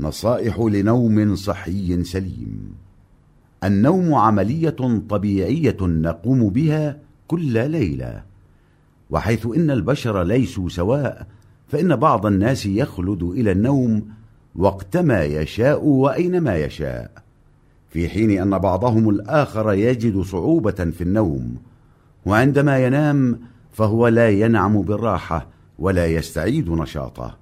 نصائح لنوم صحي سليم. النوم عملية طبيعية نقوم بها كل ليلة. وحيث إن البشر ليسوا سواء فإن بعض الناس يخلد إلى النوم وقتما يشاء وأينما يشاء. في حين أن بعضهم الآخر يجد صعوبة في النوم وعندما ينام فهو لا ينعم بالراحة ولا يستعيد نشاطه.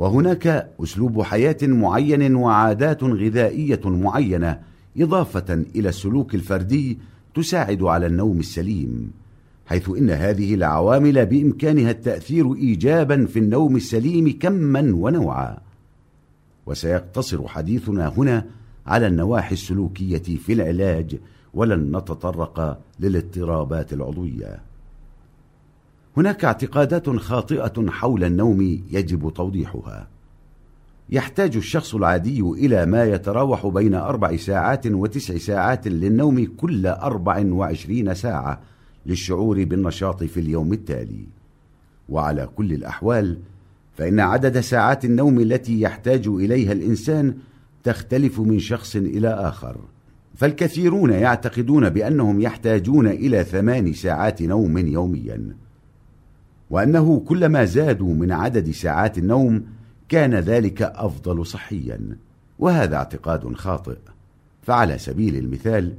وهناك أسلوب حياة معين وعادات غذائية معينة إضافة إلى السلوك الفردي تساعد على النوم السليم حيث إن هذه العوامل بإمكانها التأثير إيجابا في النوم السليم كما ونوعا. وسيقتصر حديثنا هنا على النواحي السلوكية في العلاج ولن نتطرق للاضطرابات العضوية. هناك اعتقادات خاطئة حول النوم يجب توضيحها. يحتاج الشخص العادي إلى ما يتراوح بين أربع ساعات وتسع ساعات للنوم كل أربع وعشرين ساعة للشعور بالنشاط في اليوم التالي. وعلى كل الأحوال فإن عدد ساعات النوم التي يحتاج إليها الإنسان تختلف من شخص إلى آخر. فالكثيرون يعتقدون بأنهم يحتاجون إلى ثمان ساعات نوم يوميا. وأنه كلما زادوا من عدد ساعات النوم كان ذلك أفضل صحيا وهذا اعتقاد خاطئ. فعلى سبيل المثال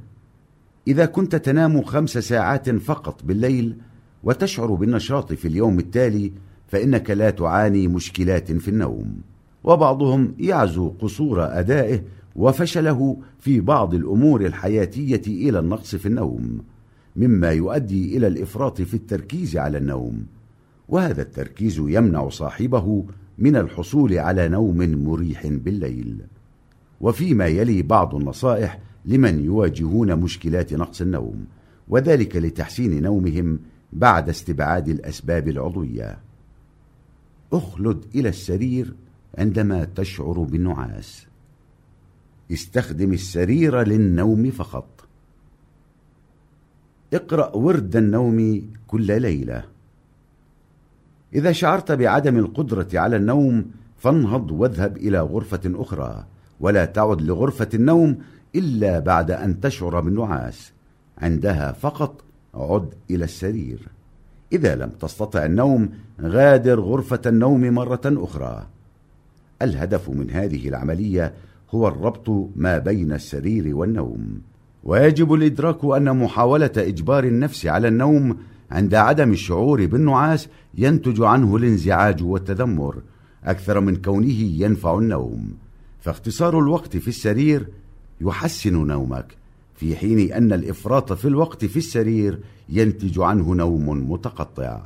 إذا كنت تنام خمس ساعات فقط بالليل وتشعر بالنشاط في اليوم التالي فإنك لا تعاني مشكلات في النوم. وبعضهم يعزو قصور أدائه وفشله في بعض الأمور الحياتية إلى النقص في النوم مما يؤدي إلى الإفراط في التركيز على النوم. وهذا التركيز يمنع صاحبه من الحصول على نوم مريح بالليل. وفيما يلي بعض النصائح لمن يواجهون مشكلات نقص النوم وذلك لتحسين نومهم بعد استبعاد الأسباب العضوية. اخلد إلى السرير عندما تشعر بالنعاس. استخدم السرير للنوم فقط. اقرأ ورد النوم كل ليلة. إذا شعرت بعدم القدرة على النوم فانهض واذهب إلى غرفة أخرى. ولا تعد لغرفة النوم إلا بعد أن تشعر بالنعاس. عندها فقط عد إلى السرير. إذا لم تستطع النوم غادر غرفة النوم مرة أخرى. الهدف من هذه العملية هو الربط ما بين السرير والنوم. ويجب الإدراك أن محاولة إجبار النفس على النوم عند عدم الشعور بالنعاس ينتج عنه الانزعاج والتذمر. أكثر من كونه ينفع النوم. فاختصار الوقت في السرير يحسن نومك في حين أن الإفراط في الوقت في السرير ينتج عنه نوم متقطع.